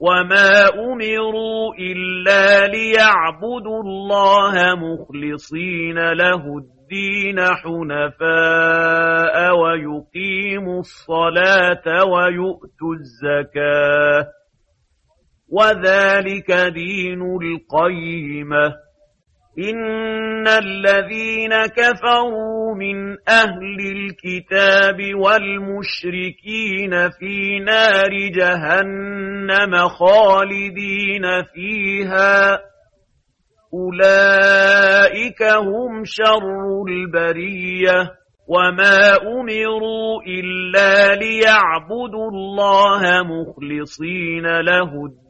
وما أمروا إلا ليعبدوا الله مخلصين له الدين حنفاء ويقيموا الصلاة ويؤتوا الزكاة وذلك دين القيمة إن الذين كفروا من أهل الكتاب والمشركين في نار جهنم خالدين فيها أولئك هم شر البرية وما أمروا إلا ليعبدوا الله مخلصين له الدين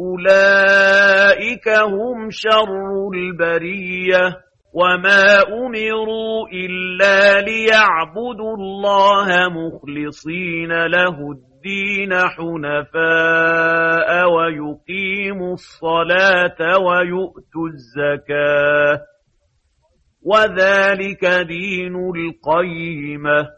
أولئك هم شر البرية وما أمروا إلا ليعبدوا الله مخلصين له الدين حنفاء ويقيموا الصلاة ويؤتوا الزكاة وذلك دين القيمة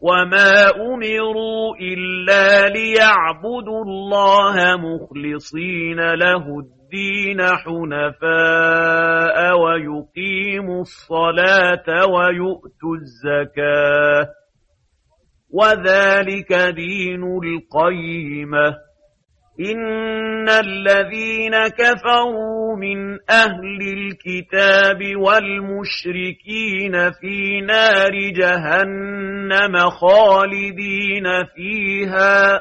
وما أمروا إلا ليعبدوا الله مخلصين له الدين حنفاء ويقيموا الصلاة ويؤتوا الزكاة وذلك دين القيمة إن الذين كفروا من أهل الكتاب والمشركين في نار جهنم خالدين فيها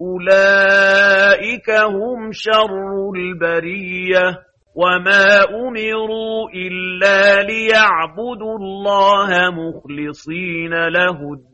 أولئك هم شر البرية وما أمروا إلا ليعبدوا الله مخلصين له الدين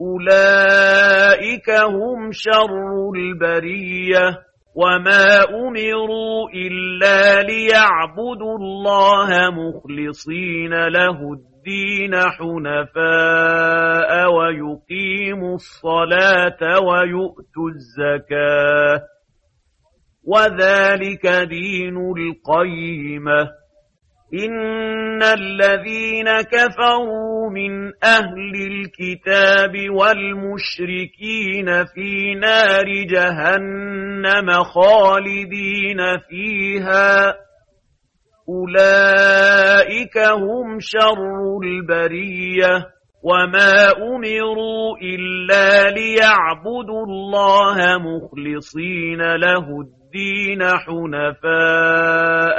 أولئك هم شر البرية وما أمروا إلا ليعبدوا الله مخلصين له الدين حنفاء ويقيموا الصلاة ويؤتوا الزكاة وذلك دين القيمة إن الذين كفروا من أهل الكتاب والمشركين في نار جهنم خالدين فيها أولئك هم شر البرية وما أمروا إلا ليعبدوا الله مخلصين له الدين حنفاء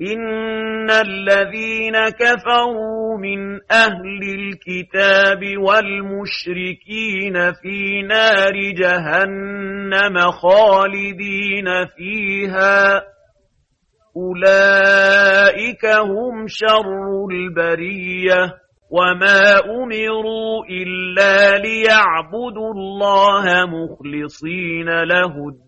إن الذين كفروا من أهل الكتاب والمشركين في نار جهنم خالدين فيها أولئك هم شر البرية وما أمروا إلا ليعبدوا الله مخلصين له الدين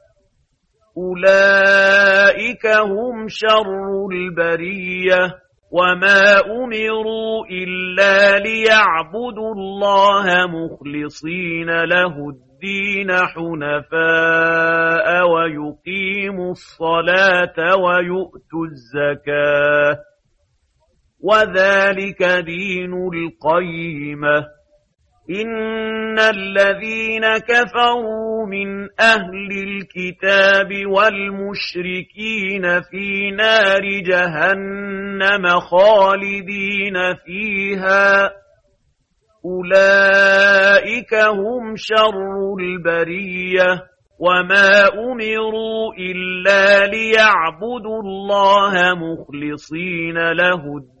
أولئك هم شر البرية وما أمروا إلا ليعبدوا الله مخلصين له الدين حنفاء ويقيموا الصلاة ويؤتوا الزكاة وذلك دين القيمه إن الذين كفروا من أهل الكتاب والمشركين في نار جهنم خالدين فيها أولئك هم شر البرية وما أمروا إلا ليعبدوا الله مخلصين له الدين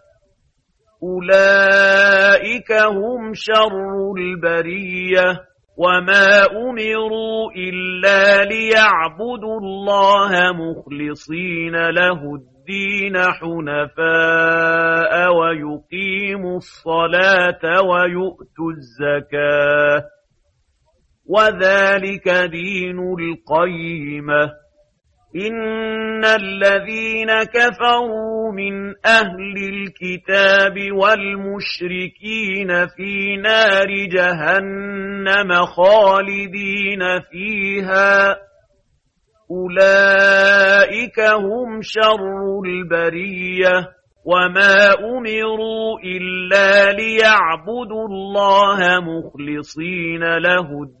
أولئك هم شر البرية وما أمروا إلا ليعبدوا الله مخلصين له الدين حنفاء ويقيموا الصلاة ويؤتوا الزكاة وذلك دين القيمه إن الذين كفروا من أهل الكتاب والمشركين في نار جهنم خالدين فيها أولئك هم شر البرية وما أمروا إلا ليعبدوا الله مخلصين له الدين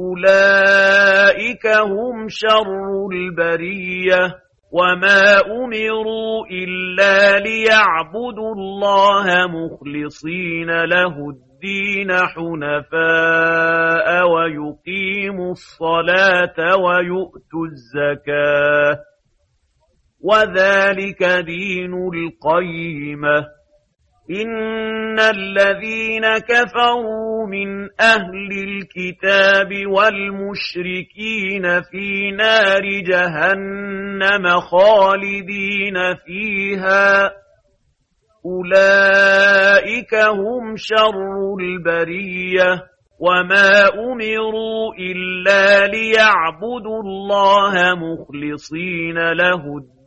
أولئك هم شر البرية وما أمروا إلا ليعبدوا الله مخلصين له الدين حنفاء ويقيموا الصلاة ويؤتوا الزكاة وذلك دين القيمه إن الذين كفروا من أهل الكتاب والمشركين في نار جهنم خالدين فيها أولئك هم شر البرية وما أمروا إلا ليعبدوا الله مخلصين له الدين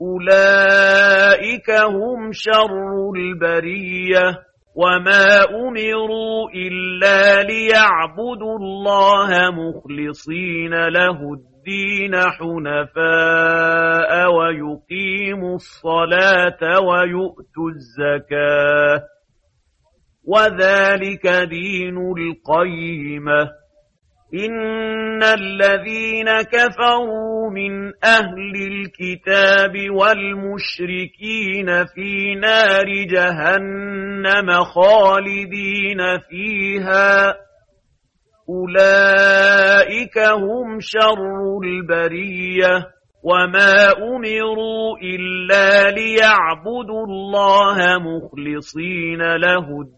أولئك هم شر البرية وما أمروا إلا ليعبدوا الله مخلصين له الدين حنفاء ويقيموا الصلاة ويؤتوا الزكاة وذلك دين القيمة إن الذين كفروا من أهل الكتاب والمشركين في نار جهنم خالدين فيها أولئك هم شر البرية وما أمروا إلا ليعبدوا الله مخلصين له الدين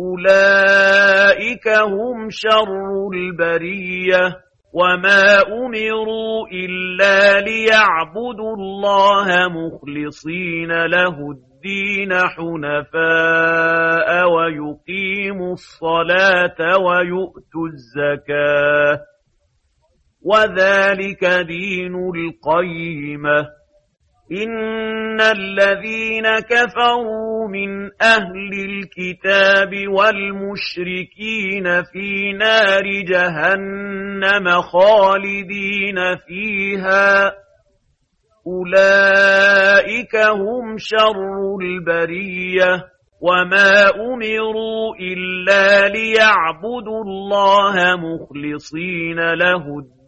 أولئك هم شر البرية وما أمروا إلا ليعبدوا الله مخلصين له الدين حنفاء ويقيموا الصلاة ويؤتوا الزكاة وذلك دين القيمة إن الذين كفروا من أهل الكتاب والمشركين في نار جهنم خالدين فيها أولئك هم شر البرية وما أمروا إلا ليعبدوا الله مخلصين له الدين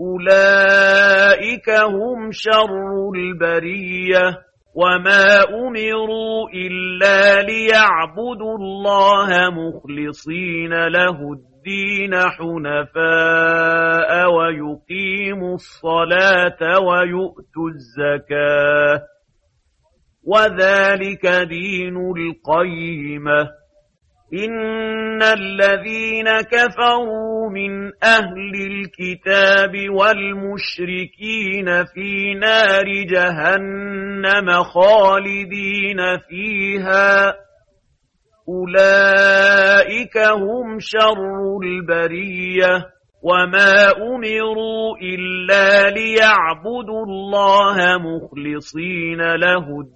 أولئك هم شر البرية وما أمروا إلا ليعبدوا الله مخلصين له الدين حنفاء ويقيموا الصلاة ويؤتوا الزكاة وذلك دين القيمة إن الذين كفروا من أهل الكتاب والمشركين في نار جهنم خالدين فيها أولئك هم شر البرية وما أمروا إلا ليعبدوا الله مخلصين له الدين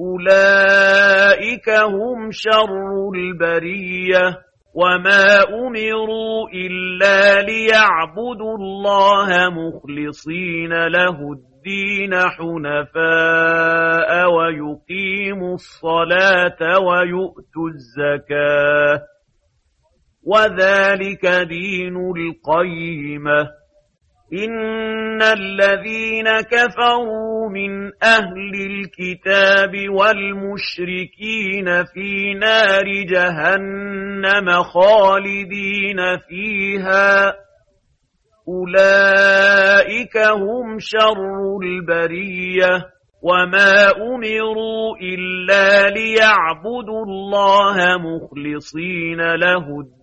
أولئك هم شر البرية وما أمروا إلا ليعبدوا الله مخلصين له الدين حنفاء ويقيموا الصلاة ويؤتوا الزكاة وذلك دين القيمة إن الذين كفروا من أهل الكتاب والمشركين في نار جهنم خالدين فيها أولئك هم شر البرية وما أمروا إلا ليعبدوا الله مخلصين له الدين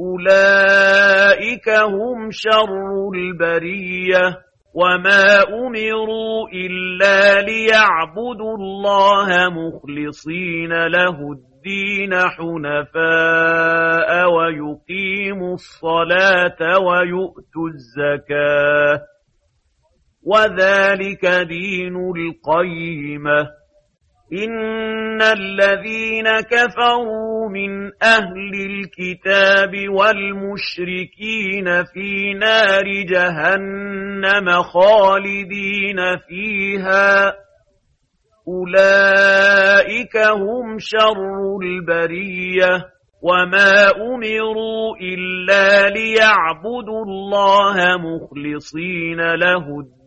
أولئك هم شر البرية وما أمروا إلا ليعبدوا الله مخلصين له الدين حنفاء ويقيموا الصلاة ويؤتوا الزكاة وذلك دين القيمه إن الذين كفروا من أهل الكتاب والمشركين في نار جهنم خالدين فيها أولئك هم شر البرية وما أمروا إلا ليعبدوا الله مخلصين له الدين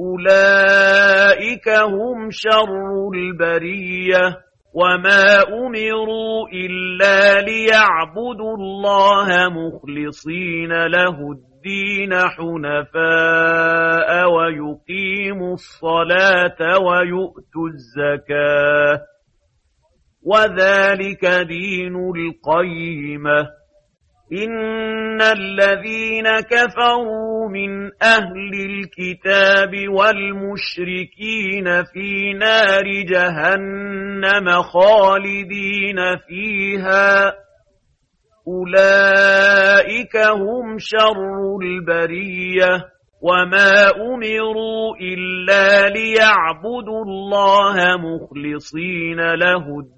أولئك هم شر البرية وما أمروا إلا ليعبدوا الله مخلصين له الدين حنفاء ويقيموا الصلاة ويؤتوا الزكاة وذلك دين القيمه إن الذين كفروا من أهل الكتاب والمشركين في نار جهنم خالدين فيها أولئك هم شر البرية وما أمروا إلا ليعبدوا الله مخلصين له الدين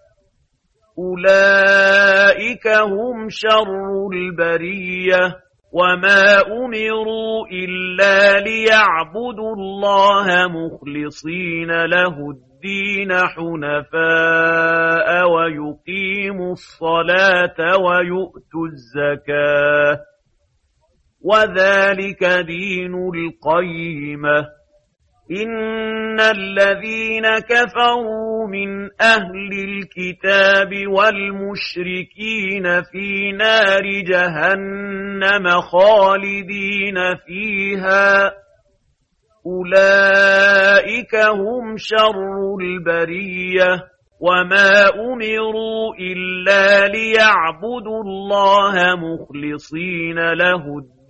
أولئك هم شر البرية وما أمروا إلا ليعبدوا الله مخلصين له الدين حنفاء ويقيموا الصلاة ويؤتوا الزكاة وذلك دين القيمه إن الذين كفروا من أهل الكتاب والمشركين في نار جهنم خالدين فيها أولئك هم شر البرية وما أمروا إلا ليعبدوا الله مخلصين له الدين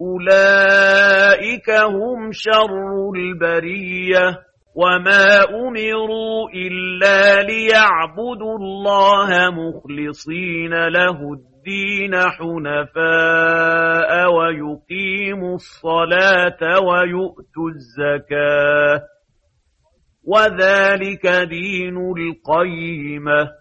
أولئك هم شر البرية وما أمروا إلا ليعبدوا الله مخلصين له الدين حنفاء ويقيموا الصلاة ويؤتوا الزكاة وذلك دين القيمه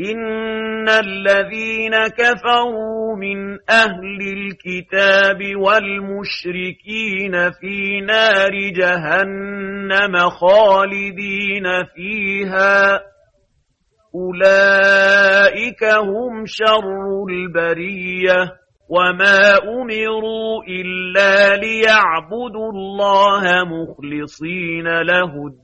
إن الذين كفروا من أهل الكتاب والمشركين في نار جهنم خالدين فيها أولئك هم شر البرية وما أمروا إلا ليعبدوا الله مخلصين له الدين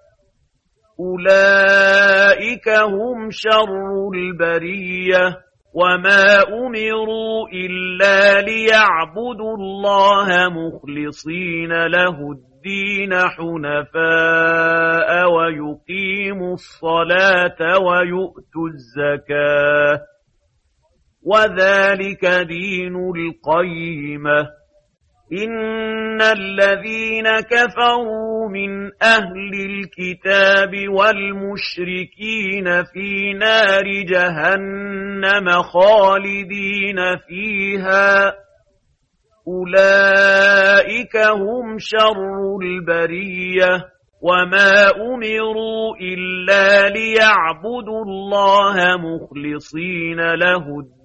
أولئك هم شر البرية وما أمروا إلا ليعبدوا الله مخلصين له الدين حنفاء ويقيموا الصلاة ويؤتوا الزكاة وذلك دين القيمة إن الذين كفروا من أهل الكتاب والمشركين في نار جهنم خالدين فيها أولئك هم شر البرية وما أمروا إلا ليعبدوا الله مخلصين له الدين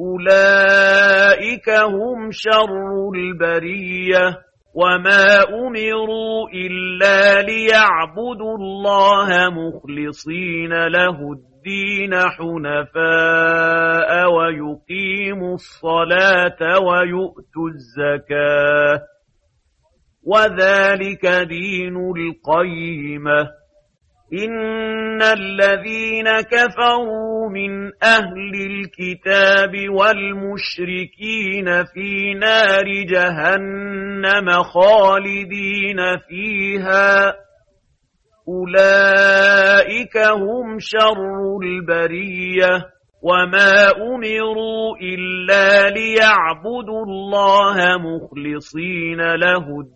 أولئك هم شر البرية وما أمروا إلا ليعبدوا الله مخلصين له الدين حنفاء ويقيموا الصلاة ويؤتوا الزكاة وذلك دين القيمة إن الذين كفروا من أهل الكتاب والمشركين في نار جهنم خالدين فيها أولئك هم شر البرية وما أمروا إلا ليعبدوا الله مخلصين له الدين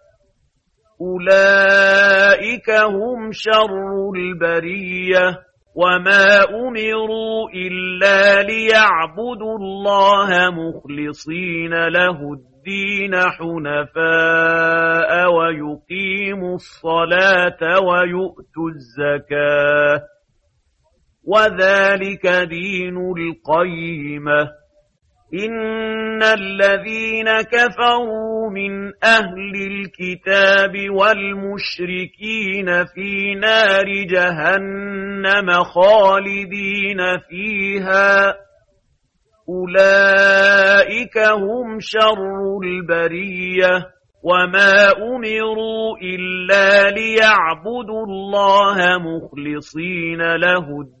أولئك هم شر البرية وما أمروا إلا ليعبدوا الله مخلصين له الدين حنفاء ويقيموا الصلاة ويؤتوا الزكاة وذلك دين القيمة إن الذين كفروا من أهل الكتاب والمشركين في نار جهنم خالدين فيها أولئك هم شر البرية وما أمروا إلا ليعبدوا الله مخلصين له الدين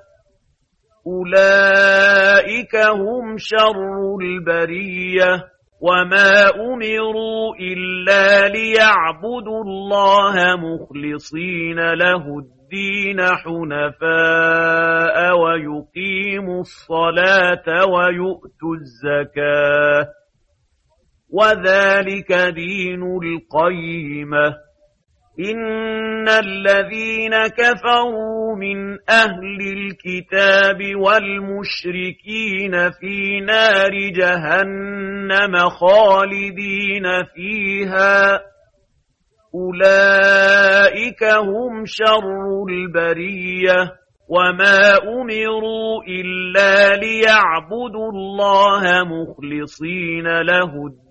أولئك هم شر البرية وما أمروا إلا ليعبدوا الله مخلصين له الدين حنفاء ويقيموا الصلاة ويؤتوا الزكاة وذلك دين القيمة إن الذين كفروا من أهل الكتاب والمشركين في نار جهنم خالدين فيها أولئك هم شر البرية وما أمروا إلا ليعبدوا الله مخلصين له الدين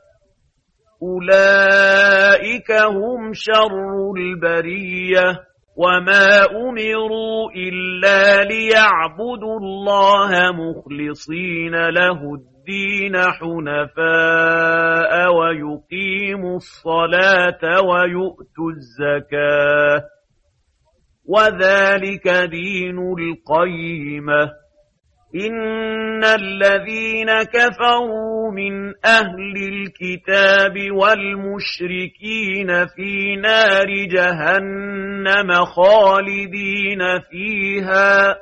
أولئك هم شر البرية وما أمروا إلا ليعبدوا الله مخلصين له الدين حنفاء ويقيموا الصلاة ويؤتوا الزكاة وذلك دين القيمه إن الذين كفروا من أهل الكتاب والمشركين في نار جهنم خالدين فيها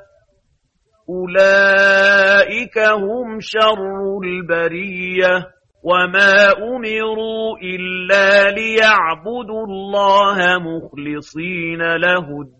أولئك هم شر البرية وما أمروا إلا ليعبدوا الله مخلصين له الدين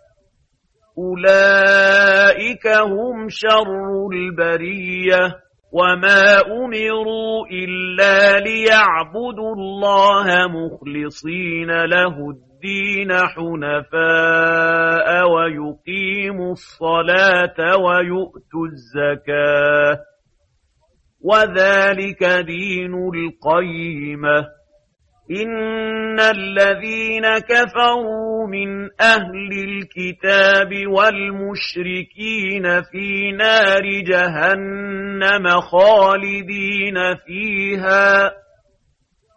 أولئك هم شر البرية وما أمروا إلا ليعبدوا الله مخلصين له الدين حنفاء ويقيموا الصلاة ويؤتوا الزكاة وذلك دين القيمه إن الذين كفروا من أهل الكتاب والمشركين في نار جهنم خالدين فيها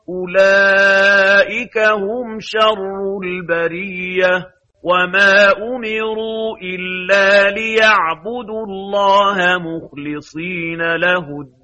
أولئك هم شر البرية وما أمروا إلا ليعبدوا الله مخلصين له الدين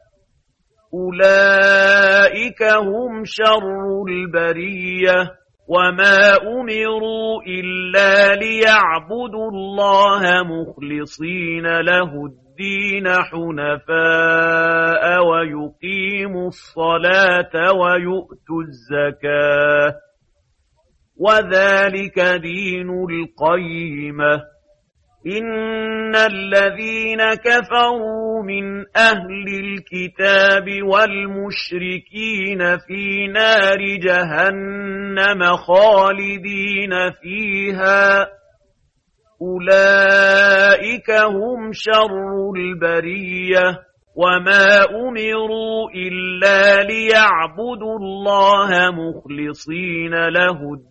أولئك هم شر البرية وما أمروا إلا ليعبدوا الله مخلصين له الدين حنفاء ويقيموا الصلاة ويؤتوا الزكاة وذلك دين القيمه إن الذين كفروا من أهل الكتاب والمشركين في نار جهنم خالدين فيها أولئك هم شر البرية وما أمروا إلا ليعبدوا الله مخلصين له الدين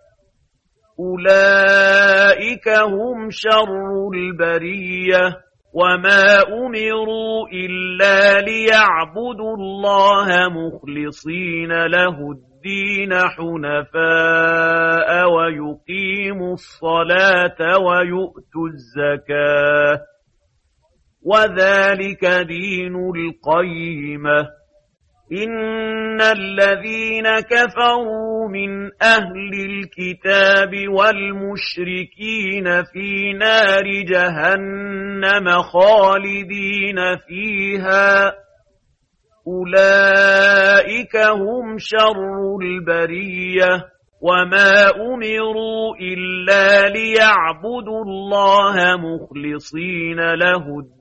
أولئك هم شر البرية وما أمروا إلا ليعبدوا الله مخلصين له الدين حنفاء ويقيموا الصلاة ويؤتوا الزكاة وذلك دين القيمه إن الذين كفروا من أهل الكتاب والمشركين في نار جهنم خالدين فيها أولئك هم شر البرية وما أمروا إلا ليعبدوا الله مخلصين له الدين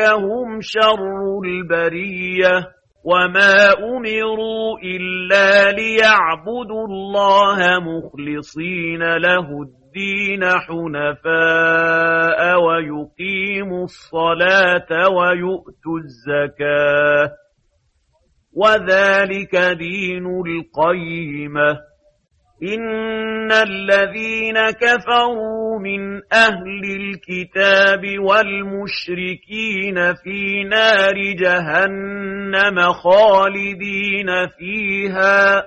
هم شر البرية وما أمروا إلا ليعبدوا الله مخلصين له الدين حنفاء ويقيموا الصلاة ويؤتوا الزكاة وذلك دين القيمة إن الذين كفروا من أهل الكتاب والمشركين في نار جهنم خالدين فيها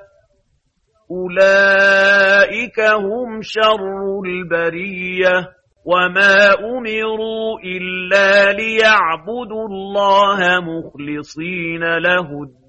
أولئك هم شر البرية وما أمروا إلا ليعبدوا الله مخلصين له الدين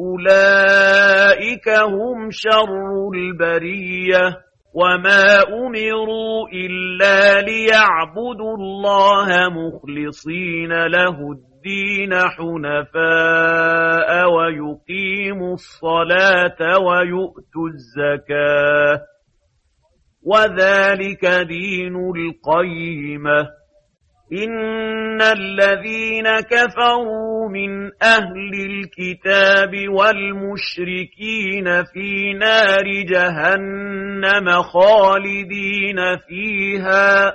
أولئك هم شر البرية وما أمروا إلا ليعبدوا الله مخلصين له الدين حنفاء ويقيموا الصلاة ويؤتوا الزكاة وذلك دين القيمة إن الذين كفروا من أهل الكتاب والمشركين في نار جهنم خالدين فيها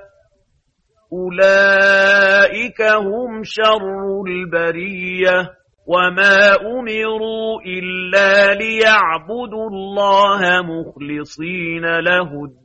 أولئك هم شر البرية وما أمروا إلا ليعبدوا الله مخلصين له الدين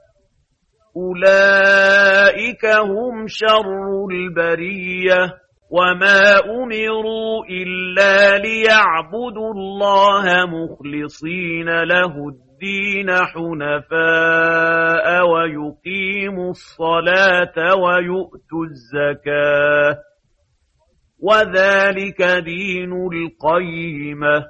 أولئك هم شر البرية وما أمروا إلا ليعبدوا الله مخلصين له الدين حنفاء ويقيموا الصلاة ويؤتوا الزكاة وذلك دين القيمة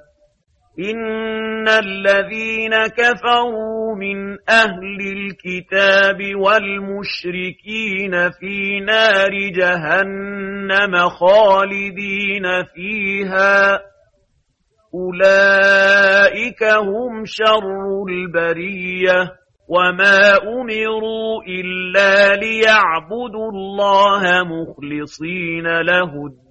إن الذين كفروا من أهل الكتاب والمشركين في نار جهنم خالدين فيها أولئك هم شر البرية وما أمروا إلا ليعبدوا الله مخلصين له الدين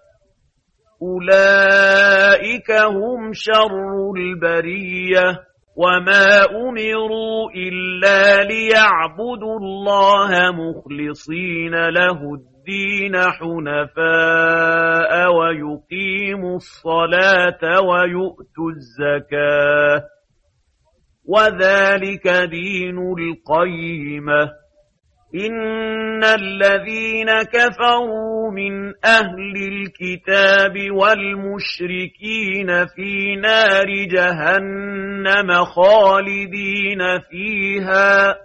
أولئك هم شر البرية وما أمروا إلا ليعبدوا الله مخلصين له الدين حنفاء ويقيموا الصلاة ويؤتوا الزكاة وذلك دين القيمة إن الذين كفروا من أهل الكتاب والمشركين في نار جهنم خالدين فيها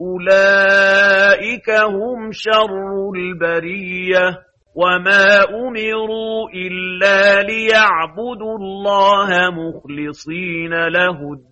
أولئك هم شر البرية وما أمروا إلا ليعبدوا الله مخلصين له الدين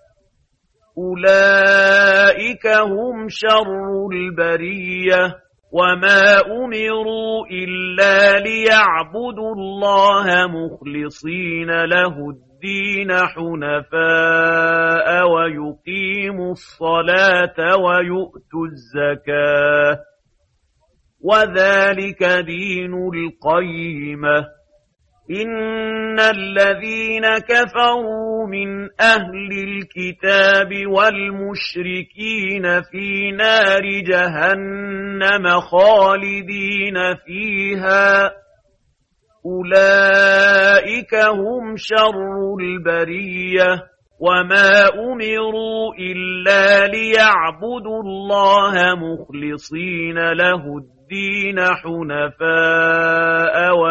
أولئك هم شر البرية وما أمروا إلا ليعبدوا الله مخلصين له الدين حنفاء ويقيموا الصلاة ويؤتوا الزكاة وذلك دين القيمة إن الذين كفروا من أهل الكتاب والمشركين في نار جهنم خالدين فيها أولئك هم شر البرية وما أمروا إلا ليعبدوا الله مخلصين له الدين حنفاء ويقيموا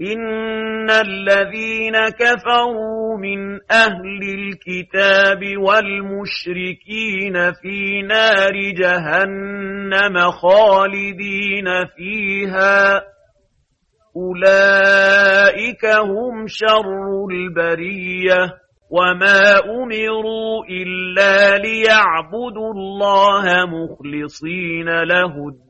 إن الذين كفروا من أهل الكتاب والمشركين في نار جهنم خالدين فيها أولئك هم شر البرية وما أمروا إلا ليعبدوا الله مخلصين له الدين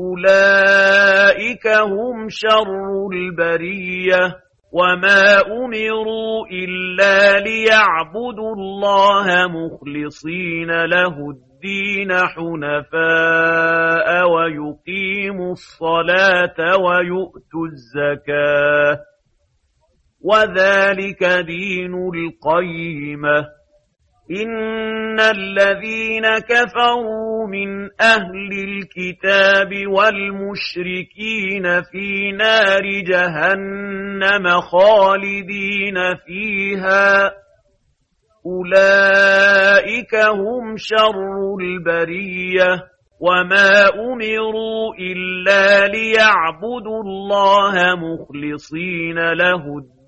أولئك هم شر البرية وما أمروا إلا ليعبدوا الله مخلصين له الدين حنفاء ويقيموا الصلاة ويؤتوا الزكاة وذلك دين القيمة إن الذين كفروا من أهل الكتاب والمشركين في نار جهنم خالدين فيها أولئك هم شر البرية وما أمروا إلا ليعبدوا الله مخلصين له الدين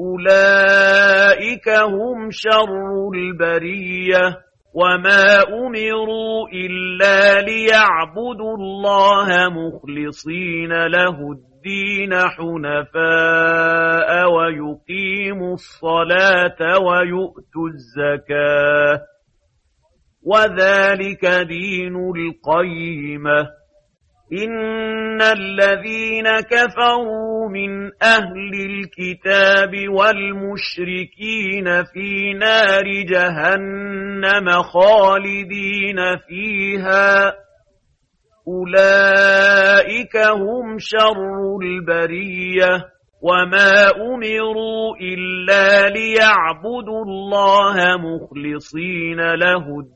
أولئك هم شر البرية وما أمروا إلا ليعبدوا الله مخلصين له الدين حنفاء ويقيموا الصلاة ويؤتوا الزكاة وذلك دين القيمة إن الذين كفروا من أهل الكتاب والمشركين في نار جهنم خالدين فيها أولئك هم شر البرية وما أمروا إلا ليعبدوا الله مخلصين له الدين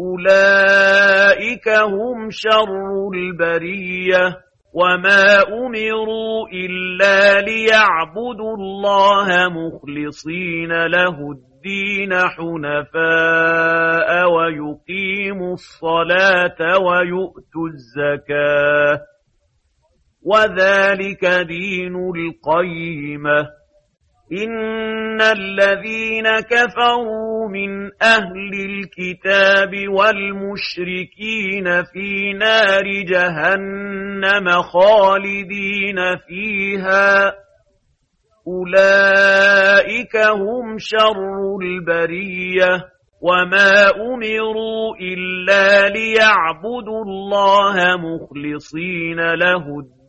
أولئك هم شر البرية وما أمروا إلا ليعبدوا الله مخلصين له الدين حنفاء ويقيموا الصلاة ويؤتوا الزكاة وذلك دين القيمه إن الذين كفروا من أهل الكتاب والمشركين في نار جهنم خالدين فيها أولئك هم شر البرية وما أمروا إلا ليعبدوا الله مخلصين له الدين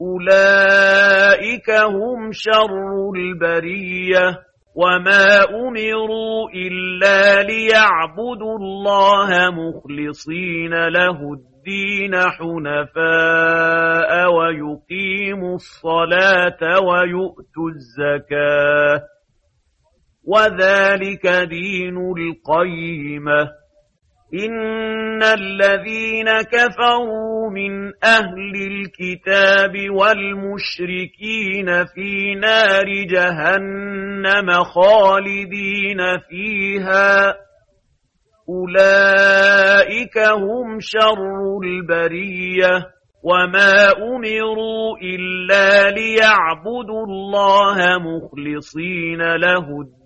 أولئك هم شر البرية وما أمروا إلا ليعبدوا الله مخلصين له الدين حنفاء ويقيموا الصلاة ويؤتوا الزكاة وذلك دين القيمه إن الذين كفروا من أهل الكتاب والمشركين في نار جهنم خالدين فيها أولئك هم شر البرية وما أمروا إلا ليعبدوا الله مخلصين له الدين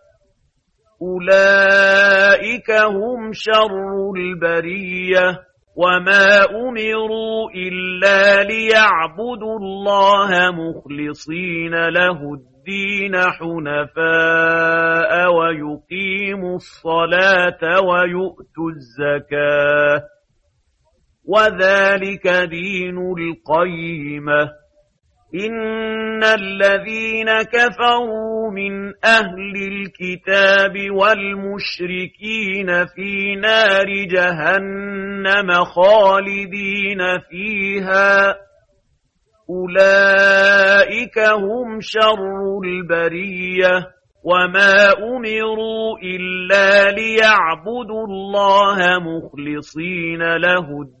أولئك هم شر البرية وما أمروا إلا ليعبدوا الله مخلصين له الدين حنفاء ويقيموا الصلاة ويؤتوا الزكاة وذلك دين القيمه إن الذين كفروا من أهل الكتاب والمشركين في نار جهنم خالدين فيها أولئك هم شر البرية وما أمروا إلا ليعبدوا الله مخلصين له الدين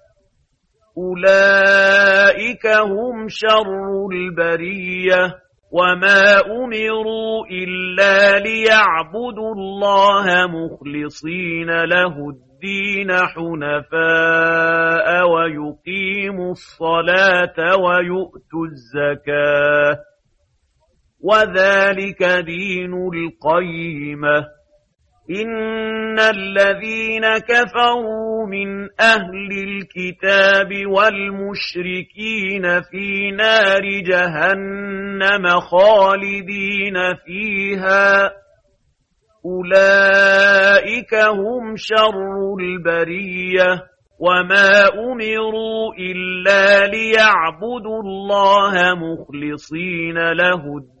أولئك هم شر البرية وما أمروا إلا ليعبدوا الله مخلصين له الدين حنفاء ويقيموا الصلاة ويؤتوا الزكاة وذلك دين القيمه إن الذين كفروا من أهل الكتاب والمشركين في نار جهنم خالدين فيها أولئك هم شر البرية وما أمروا إلا ليعبدوا الله مخلصين له الدين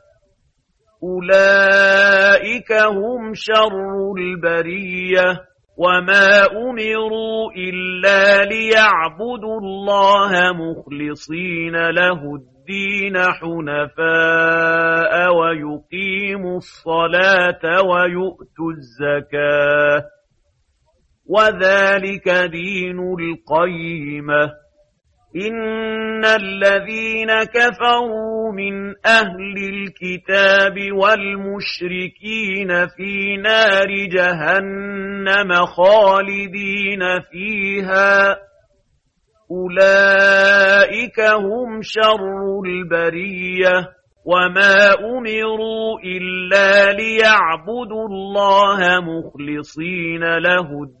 أولئك هم شر البرية وما أمروا إلا ليعبدوا الله مخلصين له الدين حنفاء ويقيموا الصلاة ويؤتوا الزكاة وذلك دين القيمه إن الذين كفروا من أهل الكتاب والمشركين في نار جهنم خالدين فيها أولئك هم شر البرية وما أمروا إلا ليعبدوا الله مخلصين له الدين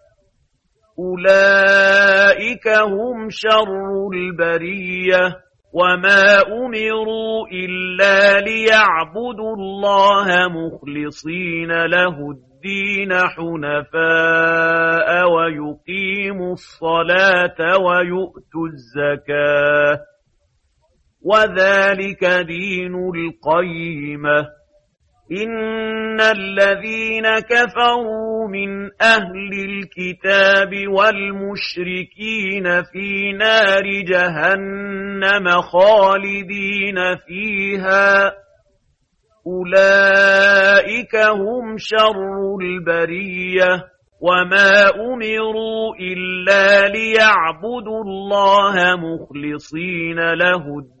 أولئك هم شر البرية وما أمروا إلا ليعبدوا الله مخلصين له الدين حنفاء ويقيموا الصلاة ويؤتوا الزكاة وذلك دين القيمه إن الذين كفروا من أهل الكتاب والمشركين في نار جهنم خالدين فيها أولئك هم شر البرية وما أمروا إلا ليعبدوا الله مخلصين له الدين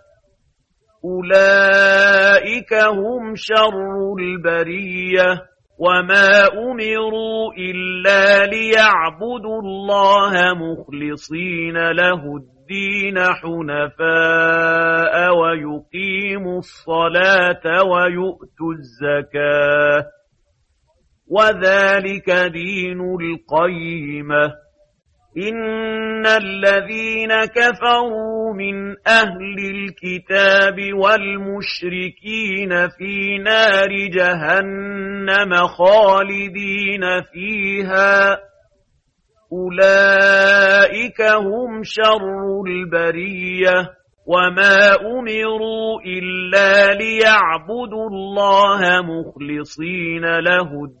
أولئك هم شر البرية وما أمروا إلا ليعبدوا الله مخلصين له الدين حنفاء ويقيموا الصلاة ويؤتوا الزكاة وذلك دين القيمه إن الذين كفروا من أهل الكتاب والمشركين في نار جهنم خالدين فيها أولئك هم شر البرية وما أمروا إلا ليعبدوا الله مخلصين له الدين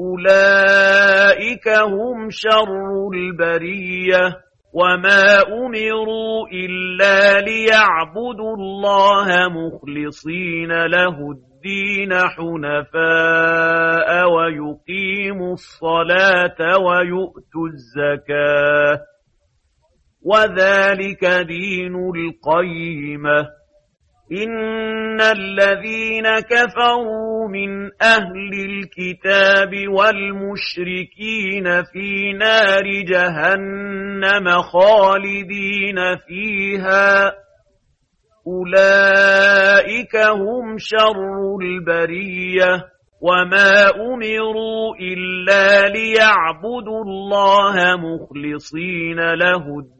أولئك هم شر البرية وما أمروا إلا ليعبدوا الله مخلصين له الدين حنفاء ويقيموا الصلاة ويؤتوا الزكاة وذلك دين القيمة إن الذين كفروا من أهل الكتاب والمشركين في نار جهنم خالدين فيها أولئك هم شر البرية وما أمروا إلا ليعبدوا الله مخلصين له الدين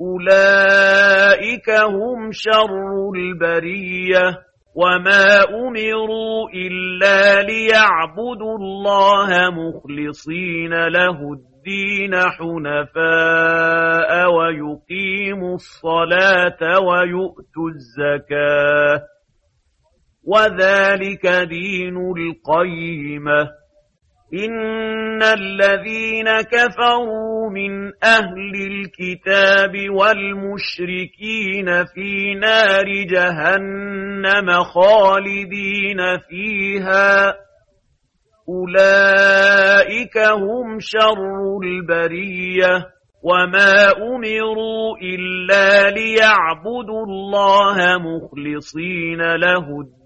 أولئك هم شر البرية وما أمروا إلا ليعبدوا الله مخلصين له الدين حنفاء ويقيموا الصلاة ويؤتوا الزكاة وذلك دين القيمة إن الذين كفروا من أهل الكتاب والمشركين في نار جهنم خالدين فيها أولئك هم شر البرية وما أمروا إلا ليعبدوا الله مخلصين له الدين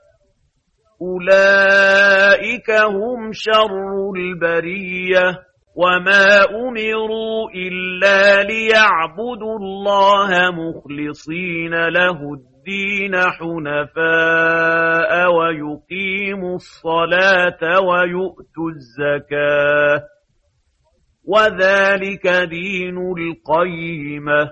أولئك هم شر البرية وما أمروا إلا ليعبدوا الله مخلصين له الدين حنفاء ويقيموا الصلاة ويؤتوا الزكاة وذلك دين القيمة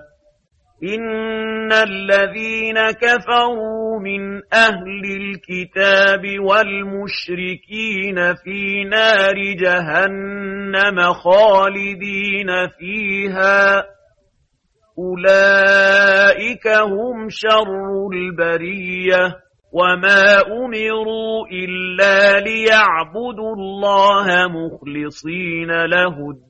إن الذين كفروا من أهل الكتاب والمشركين في نار جهنم خالدين فيها أولئك هم شر البرية وما أمروا إلا ليعبدوا الله مخلصين له الدين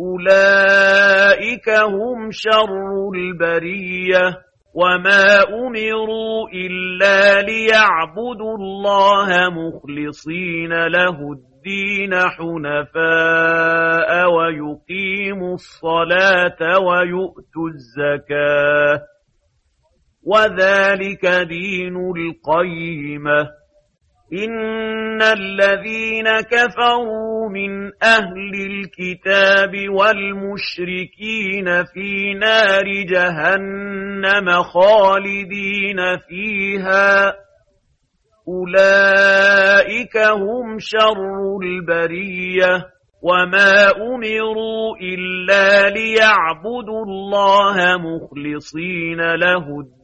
أولئك هم شر البرية وما أمروا إلا ليعبدوا الله مخلصين له الدين حنفاء ويقيموا الصلاة ويؤتوا الزكاة وذلك دين القيمة إن الذين كفروا من أهل الكتاب والمشركين في نار جهنم خالدين فيها أولئك هم شر البرية وما أمروا إلا ليعبدوا الله مخلصين له الدين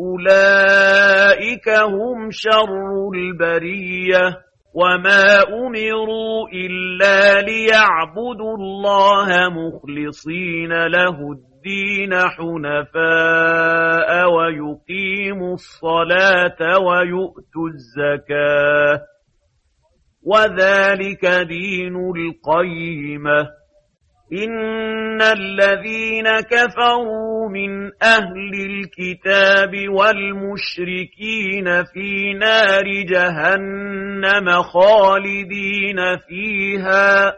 أولئك هم شر البرية وما أمروا إلا ليعبدوا الله مخلصين له الدين حنفاء ويقيموا الصلاة ويؤتوا الزكاة وذلك دين القيمة إن الذين كفروا من أهل الكتاب والمشركين في نار جهنم خالدين فيها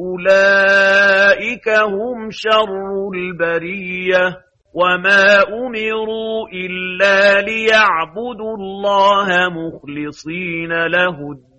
أولئك هم شر البرية وما أمروا إلا ليعبدوا الله مخلصين له الدين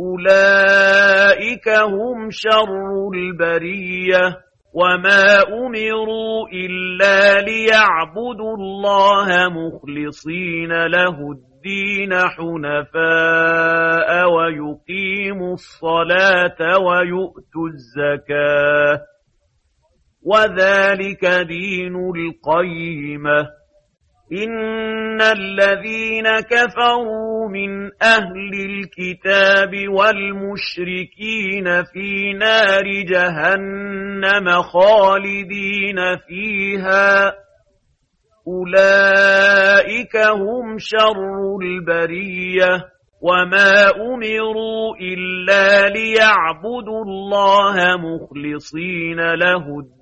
أولئك هم شر البرية وما أمروا إلا ليعبدوا الله مخلصين له الدين حنفاء ويقيموا الصلاة ويؤتوا الزكاة وذلك دين القيمة إن الذين كفروا من أهل الكتاب والمشركين في نار جهنم خالدين فيها أولئك هم شر البرية وما أمروا إلا ليعبدوا الله مخلصين له الدين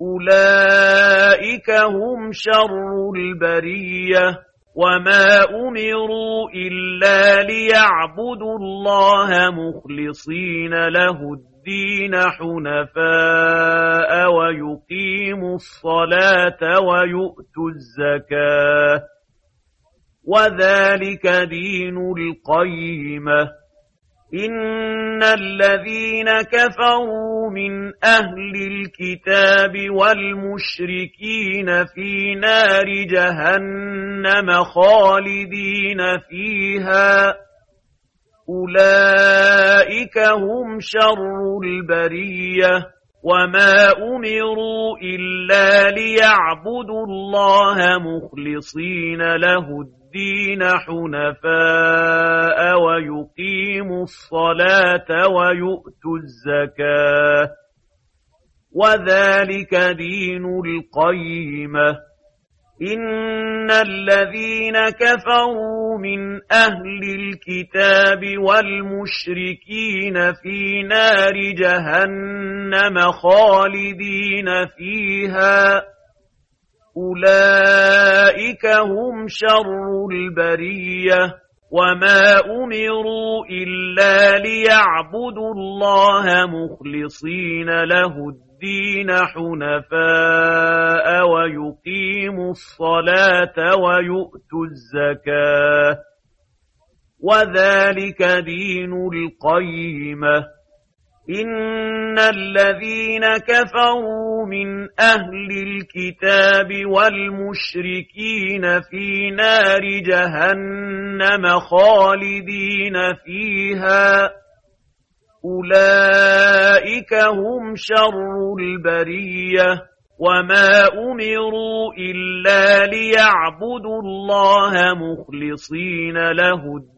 أولئك هم شر البرية وما أمروا إلا ليعبدوا الله مخلصين له الدين حنفاء ويقيموا الصلاة ويؤتوا الزكاة وذلك دين القيمة إن الذين كفروا من أهل الكتاب والمشركين في نار جهنم خالدين فيها أولئك هم شر البرية وما أمروا إلا ليعبدوا الله مخلصين له الدين حنفاء ويقيموا الصلاة ويؤتوا الزكاة. وذلك دين القيمه إن الذين كفروا من أهل الكتاب والمشركين في نار جهنم خالدين فيها. أولئك هم شر البرية وما أمروا إلا ليعبدوا الله مخلصين له الدين حنفاء ويقيموا الصلاة ويؤتوا الزكاة وذلك دين القيمة إن الذين كفروا من أهل الكتاب والمشركين في نار جهنم خالدين فيها أولئك هم شر البرية وما أمروا إلا ليعبدوا الله مخلصين له الدين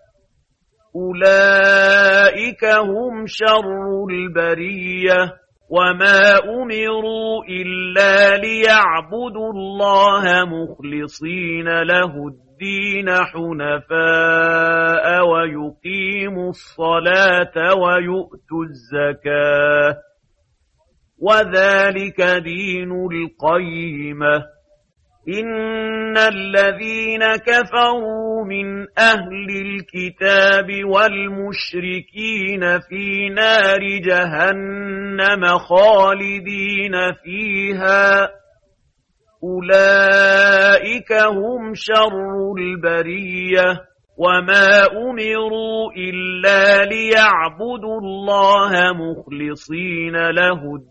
أولئك هم شر البرية وما أمروا إلا ليعبدوا الله مخلصين له الدين حنفاء ويقيموا الصلاة ويؤتوا الزكاة وذلك دين القيمة إن الذين كفروا من أهل الكتاب والمشركين في نار جهنم خالدين فيها أولئك هم شر البرية وما أمروا إلا ليعبدوا الله مخلصين له الدين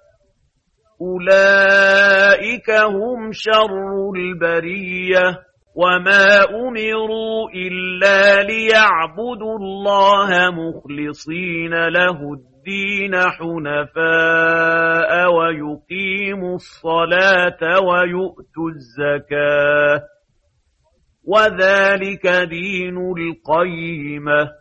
أولئك هم شر البرية وما أمروا إلا ليعبدوا الله مخلصين له الدين حنفاء ويقيموا الصلاة ويؤتوا الزكاة وذلك دين القيمة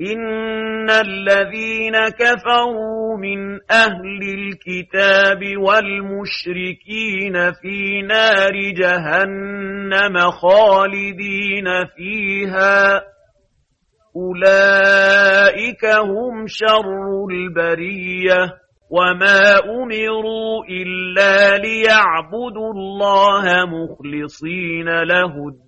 إن الذين كفروا من أهل الكتاب والمشركين في نار جهنم خالدين فيها أولئك هم شر البرية وما أمروا إلا ليعبدوا الله مخلصين له الدين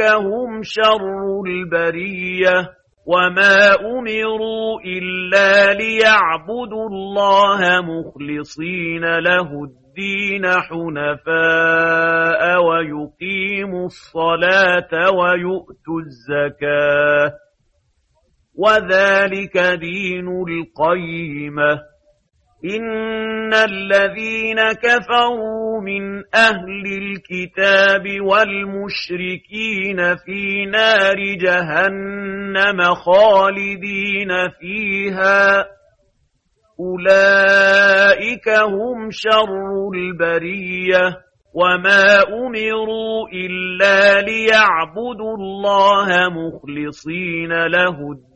هم شر البرية وما أمروا إلا ليعبدوا الله مخلصين له الدين حنفاء ويقيموا الصلاة ويؤتوا الزكاة وذلك دين القيمة إن الذين كفروا من أهل الكتاب والمشركين في نار جهنم خالدين فيها أولئك هم شر البرية وما أمروا إلا ليعبدوا الله مخلصين له الدين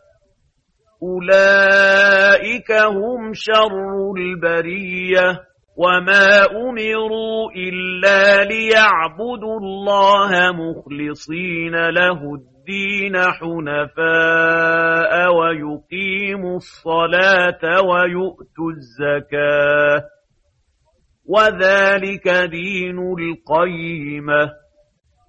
أولئك هم شر البرية وما أمروا إلا ليعبدوا الله مخلصين له الدين حنفاء ويقيموا الصلاة ويؤتوا الزكاة وذلك دين القيمة